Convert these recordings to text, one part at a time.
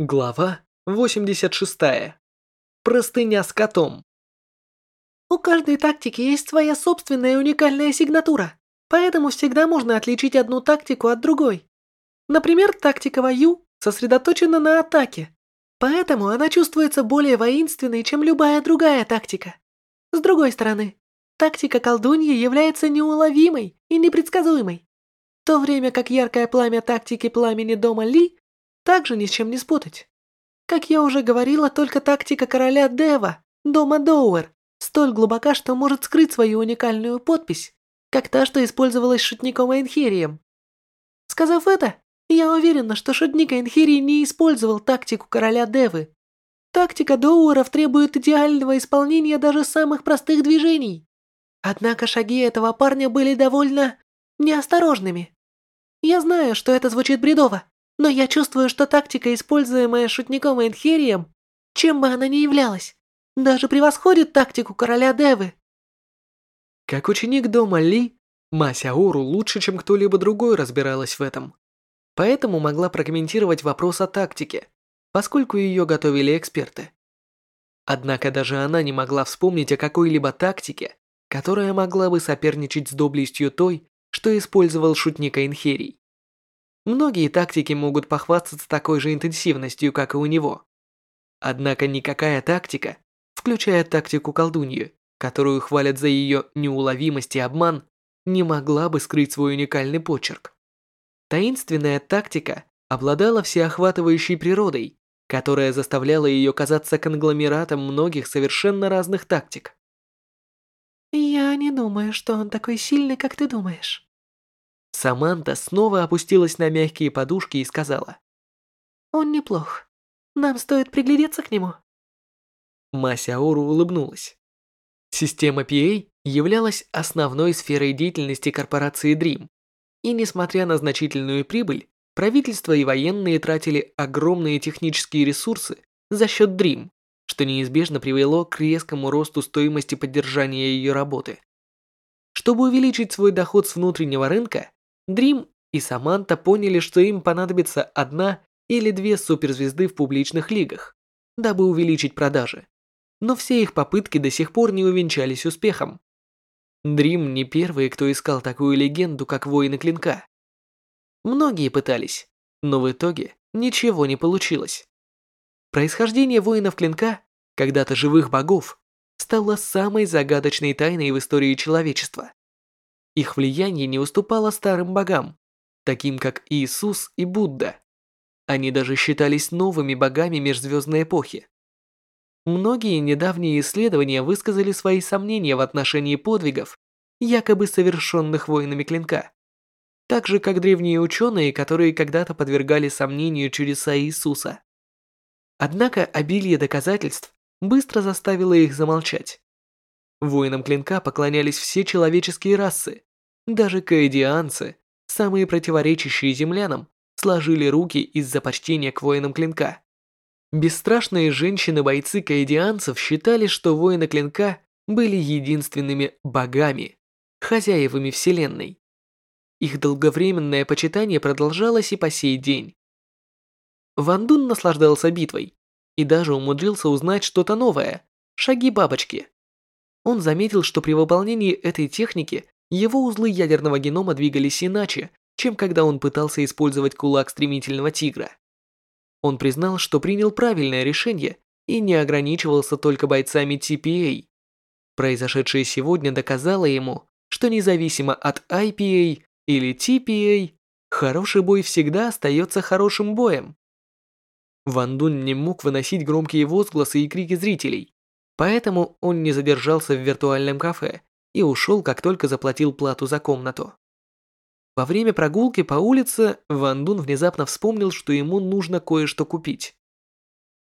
Глава 86. Простыня с котом. У каждой тактики есть своя собственная уникальная сигнатура, поэтому всегда можно отличить одну тактику от другой. Например, тактика Ваю сосредоточена на атаке, поэтому она чувствуется более воинственной, чем любая другая тактика. С другой стороны, тактика колдуньи является неуловимой и непредсказуемой, в то время как яркое пламя тактики пламени дома Ли также ни с чем не спутать. Как я уже говорила, только тактика короля Дева, дома Доуэр, столь глубока, что может скрыть свою уникальную подпись, как та, что использовалась шутником Эйнхирием. Сказав это, я уверена, что шутник Эйнхирий не использовал тактику короля Девы. Тактика Доуэров требует идеального исполнения даже самых простых движений. Однако шаги этого парня были довольно неосторожными. Я знаю, что это звучит бредово, но я чувствую, что тактика, используемая шутником Эйнхерием, чем бы она ни являлась, даже превосходит тактику короля Девы. Как ученик дома Ли, Масяору лучше, чем кто-либо другой разбиралась в этом. Поэтому могла прокомментировать вопрос о тактике, поскольку ее готовили эксперты. Однако даже она не могла вспомнить о какой-либо тактике, которая могла бы соперничать с доблестью той, что использовал шутник Эйнхерий. Многие тактики могут похвастаться такой же интенсивностью, как и у него. Однако никакая тактика, включая тактику колдуньи, которую хвалят за ее неуловимость и обман, не могла бы скрыть свой уникальный почерк. Таинственная тактика обладала всеохватывающей природой, которая заставляла ее казаться конгломератом многих совершенно разных тактик. «Я не думаю, что он такой сильный, как ты думаешь», Саманта снова опустилась на мягкие подушки и сказала. «Он неплох. Нам стоит приглядеться к нему». Масяору улыбнулась. Система PA являлась основной сферой деятельности корпорации Dream. И несмотря на значительную прибыль, правительство и военные тратили огромные технические ресурсы за счет Dream, что неизбежно привело к резкому росту стоимости поддержания ее работы. Чтобы увеличить свой доход с внутреннего рынка, Дрим и Саманта поняли, что им понадобится одна или две суперзвезды в публичных лигах, дабы увеличить продажи. Но все их попытки до сих пор не увенчались успехом. Дрим не первый, кто искал такую легенду, как Воины Клинка. Многие пытались, но в итоге ничего не получилось. Происхождение Воинов Клинка, когда-то живых богов, стало самой загадочной тайной в истории человечества. Их влияние не уступало старым богам, таким как Иисус и Будда. Они даже считались новыми богами межзвездной эпохи. Многие недавние исследования высказали свои сомнения в отношении подвигов, якобы совершенных воинами клинка. Так же, как древние ученые, которые когда-то подвергали сомнению чудеса Иисуса. Однако обилие доказательств быстро заставило их замолчать. Воинам клинка поклонялись все человеческие расы, даже каэдианцы, самые противоречащие землянам, сложили руки из-за почтения к воинам клинка. Бесстрашные женщины-бойцы каэдианцев считали, что воины клинка были единственными богами, хозяевами вселенной. Их долговременное почитание продолжалось и по сей день. Ван Дун наслаждался битвой и даже умудрился узнать что-то новое – шаги бабочки. Он заметил, что при выполнении этой техники его узлы ядерного генома двигались иначе, чем когда он пытался использовать кулак стремительного тигра. Он признал, что принял правильное решение и не ограничивался только бойцами TPA. Произошедшее сегодня доказало ему, что независимо от IPA или TPA, хороший бой всегда остается хорошим боем. Ван Дун не мог выносить громкие возгласы и крики зрителей, поэтому он не задержался в виртуальном кафе и ушел, как только заплатил плату за комнату. Во время прогулки по улице Ван Дун внезапно вспомнил, что ему нужно кое-что купить.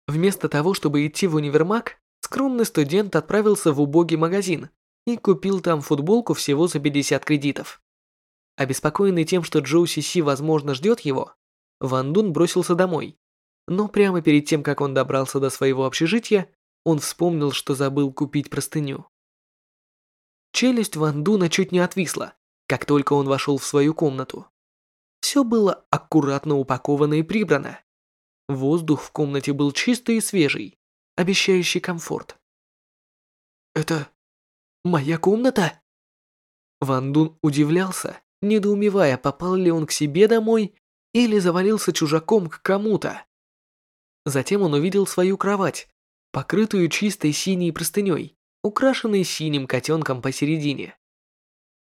Вместо того, чтобы идти в универмаг, скромный студент отправился в убогий магазин и купил там футболку всего за 50 кредитов. Обеспокоенный тем, что Джоу Си возможно ждет его, Ван Дун бросился домой. Но прямо перед тем, как он добрался до своего общежития, он вспомнил, что забыл купить простыню. Челюсть Ван Дуна чуть не отвисла, как только он вошел в свою комнату. Все было аккуратно упаковано и прибрано. Воздух в комнате был чистый и свежий, обещающий комфорт. «Это моя комната?» Ван Дун удивлялся, недоумевая, попал ли он к себе домой или завалился чужаком к кому-то. Затем он увидел свою кровать, покрытую чистой синей простыней, украшенной синим котенком посередине.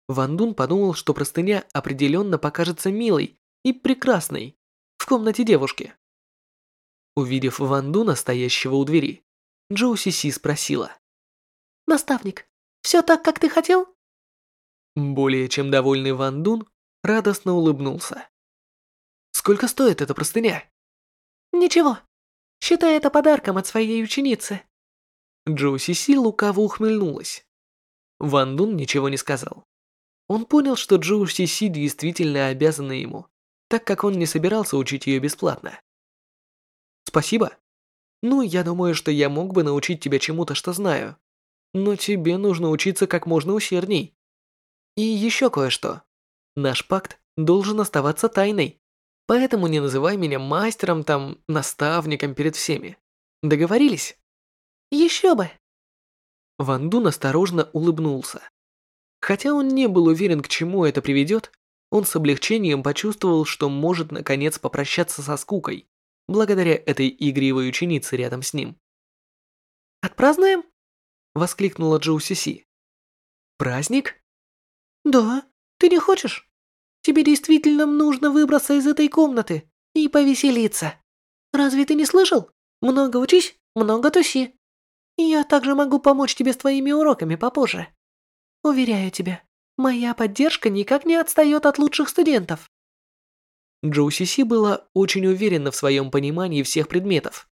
Ван Дун подумал, что простыня определенно покажется милой и прекрасной в комнате девушки. Увидев Ван Дуна, стоящего у двери, Джоу Си спросила. «Наставник, все так, как ты хотел?» Более чем довольный Ван Дун радостно улыбнулся. «Сколько стоит эта простыня?» «Ничего. Считай это подарком от своей ученицы». Джоу Си лукаво ухмыльнулась. Ван Дун ничего не сказал. Он понял, что Джоу Си действительно обязана ему, так как он не собирался учить ее бесплатно. «Спасибо. Ну, я думаю, что я мог бы научить тебя чему-то, что знаю. Но тебе нужно учиться как можно усердней. И еще кое-что. Наш пакт должен оставаться тайной. Поэтому не называй меня мастером, там, наставником перед всеми. Договорились? Еще бы. Ван Дун осторожно улыбнулся. Хотя он не был уверен, к чему это приведет, он с облегчением почувствовал, что может наконец попрощаться со скукой, благодаря этой игривой ученице рядом с ним. «Отпразднуем?» – воскликнула Джоу Сиси. «Праздник?» «Да, ты не хочешь? Тебе действительно нужно выбраться из этой комнаты и повеселиться. Разве ты не слышал? Много учись, много туси. Я также могу помочь тебе с твоими уроками попозже. Уверяю тебя, моя поддержка никак не отстает от лучших студентов». Джоу Сиси была очень уверена в своем понимании всех предметов.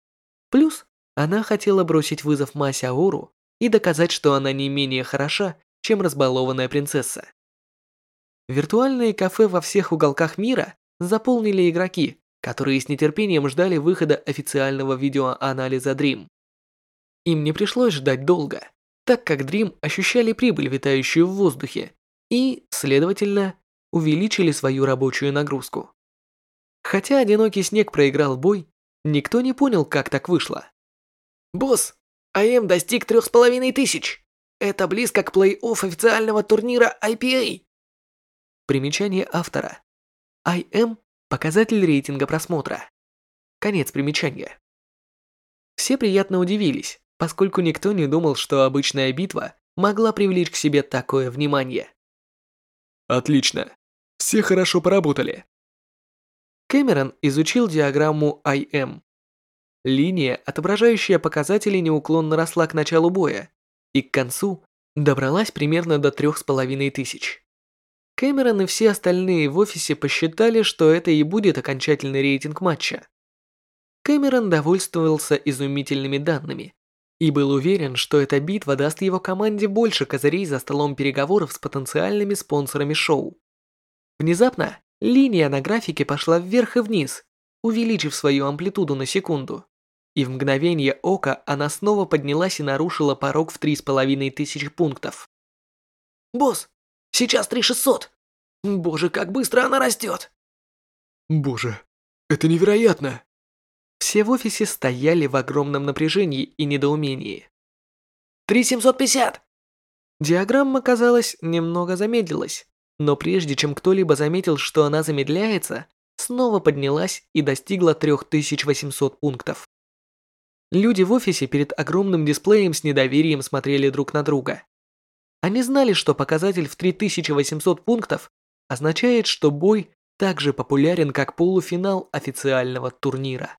Плюс, она хотела бросить вызов Ма Сяору и доказать, что она не менее хороша, чем разбалованная принцесса. Виртуальные кафе во всех уголках мира заполнили игроки, которые с нетерпением ждали выхода официального видеоанализа Dream. Им не пришлось ждать долго, так как Dream ощущали прибыль, витающую в воздухе, и, следовательно, увеличили свою рабочую нагрузку. Хотя одинокий снег проиграл бой, никто не понял, как так вышло. «Босс, АМ достиг трех с половиной тысяч!» Это близко к плей-офф официального турнира IPA. Примечание автора. IM – показатель рейтинга просмотра. Конец примечания. Все приятно удивились, поскольку никто не думал, что обычная битва могла привлечь к себе такое внимание. Отлично. Все хорошо поработали. Кэмерон изучил диаграмму IM. Линия, отображающая показатели, неуклонно росла к началу боя, и к концу добралась примерно до трех с половиной тысяч. Кэмерон и все остальные в офисе посчитали, что это и будет окончательный рейтинг матча. Кэмерон довольствовался изумительными данными и был уверен, что эта битва даст его команде больше козырей за столом переговоров с потенциальными спонсорами шоу. Внезапно линия на графике пошла вверх и вниз, увеличив свою амплитуду на секунду и в мгновение ока она снова поднялась и нарушила порог в три с половиной тысячи пунктов. «Босс, сейчас три шестьсот! Боже, как быстро она растет!» «Боже, это невероятно!» Все в офисе стояли в огромном напряжении и недоумении. «Три семьсот пятьдесят!» Диаграмма, казалось, немного замедлилась, но прежде чем кто-либо заметил, что она замедляется, снова поднялась и достигла 3800 пунктов. Люди в офисе перед огромным дисплеем с недоверием смотрели друг на друга. Они знали, что показатель в 3800 пунктов означает, что бой так же популярен, как полуфинал официального турнира.